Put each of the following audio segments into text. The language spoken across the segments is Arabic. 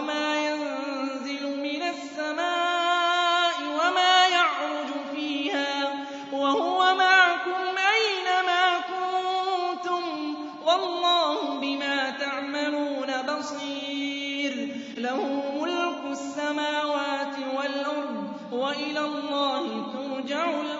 وما ينزل من السماء وما يعرج فيها وهو معكم أينما كنتم والله بما تعملون بصير. له ملك السماوات والأرض وإلى الله ترجع الأمور.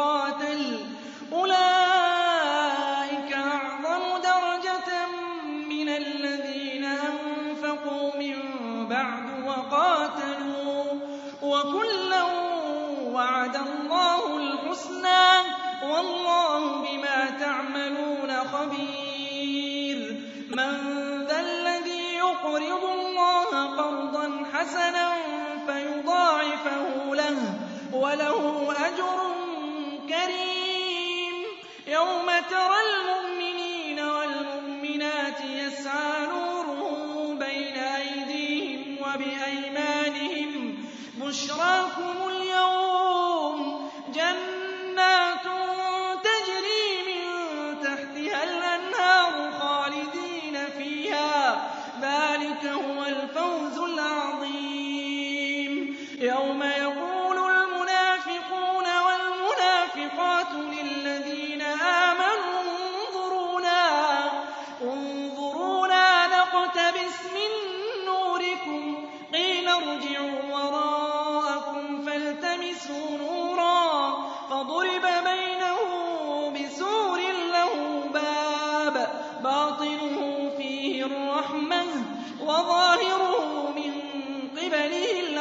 وَقَاتَلَ ۚ أُولَٰئِكَ أَعْظَمُ دَرَجَةً مِّنَ الَّذِينَ أَنفَقُوا مِن بَعْدُ وَقَاتَلُوا ۚ. وَكُلًّا وَعَدَ اللَّهُ الْحُسْنَىٰ ۚ. وَاللَّهُ بِمَا تَعْمَلُونَ خَبِيرٌ. مَّن ذَا الَّذِي يُقْرِضُ اللَّهَ قَرْضًا حَسَنًا فَيُضَاعِفَهُ لَهُ وَلَهُ أَجْرٌ كَرِيمٌ. يَوْمَ تَرَى الْمُؤْمِنِينَ وَالْمُؤْمِنَاتِ يَسْعَىٰ نُورُهُم بَيْنَ أَيْدِيهِمْ وَبِأَيْمَانِهِم. بُشْرَاكُمُ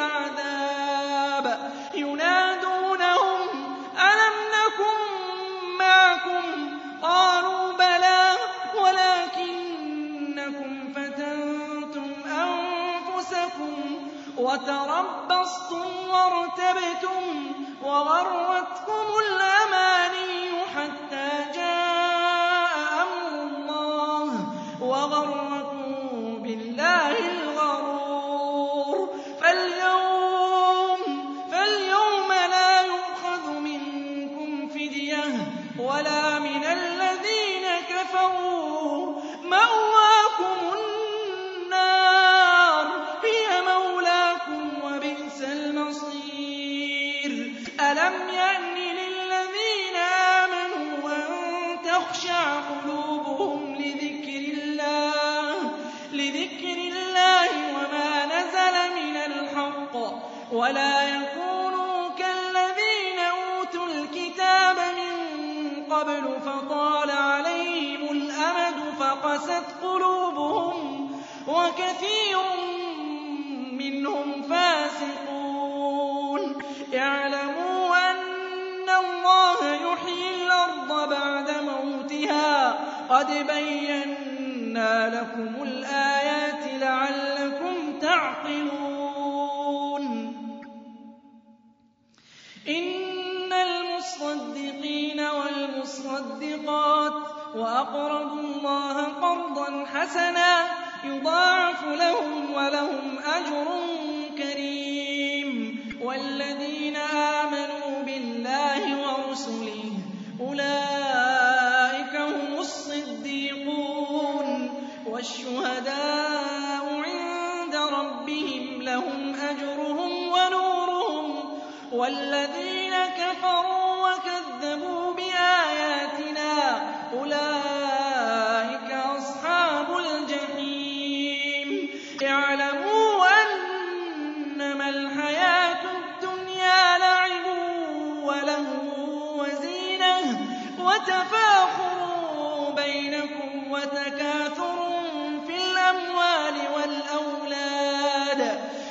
الْعَذَابُ. يُنَادُونَهُمْ أَلَمْ نَكُن مَّعَكُمْ ۖ؟ قَالُوا بَلَىٰ وَلَٰكِنَّكُمْ فَتَنتُمْ أَنفُسَكُمْ وَتَرَبَّصْتُمْ وَارْتَبْتُمْ وَغَرَّتْكُمُ قَبْلُ فَطَالَ عَلَيْهِمُ الْأَمَدُ فَقَسَتْ قُلُوبُهُمْ وَكَثِيرٌ مِّنْهُمْ فَاسِقُونَ. اعْلَمُوا أَنَّ اللَّهَ يُحْيِي الْأَرْضَ بَعْدَ مَوْتِهَا ۚ. قَدْ بَيَّنَّا وَأَقْرَضُوا اللَّهَ قَرْضًا حَسَنًا يُضَاعَفُ لَهُمْ وَلَهُمْ أَجْرٌ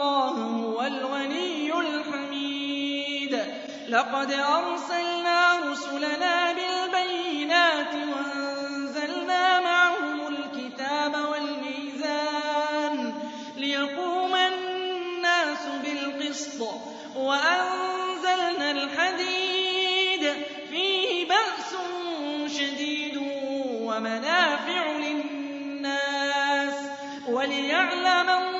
اللَّهَ هُوَ الْغَنِيُّ الْحَمِيدُ. لَقَدْ أَرْسَلْنَا رُسُلَنَا بِالْبَيِّنَاتِ وَأَنزَلْنَا مَعَهُمُ الْكِتَابَ وَالْمِيزَانَ لِيَقُومَ النَّاسُ بِالْقِسْطِ ۖ وَأَنزَلْنَا الْحَدِيدَ. فِيهِ بَأْسٌ شَدِيدٌ وَمَنَافِعُ لِلنَّاسِ وَلِيَعْلَمَ اللَّهُ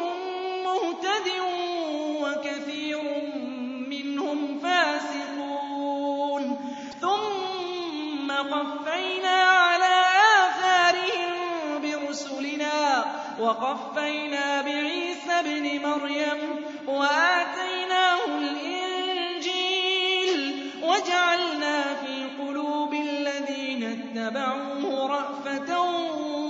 ثُمَّ قَفَّيْنَا عَلَىٰ آثَارِهِم بِرُسُلِنَا وَقَفَّيْنَا بِعِيسَى ابْنِ مَرْيَمَ وَآتَيْنَاهُ الْإِنجِيلَ وَجَعَلْنَا فِي قُلُوبِ الَّذِينَ اتَّبَعُوهُ رَأْفَةً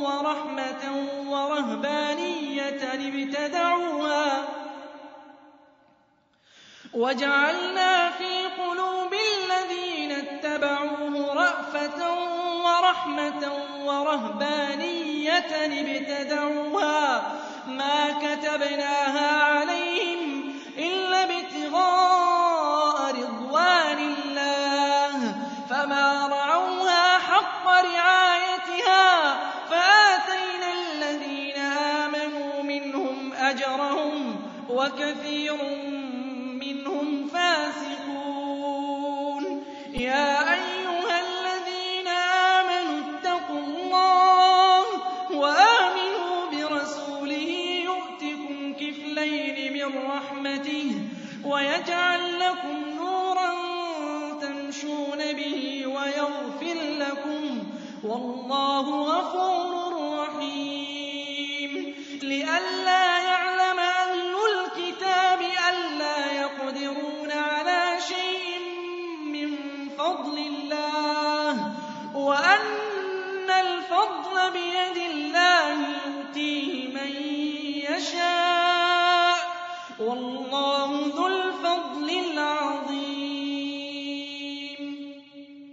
وَرَحْمَةً وَرَهْبَانِيَّةً ابْتَدَعُوهَا ورحمة ورهبانية ابتدعوها ما كتبناها عليهم إلا ابتغاء رضوان الله فما رعوها حق رعايتها فآتينا الذين آمنوا منهم أجرهم وكثير لكم والله غفور رحيم. لئلا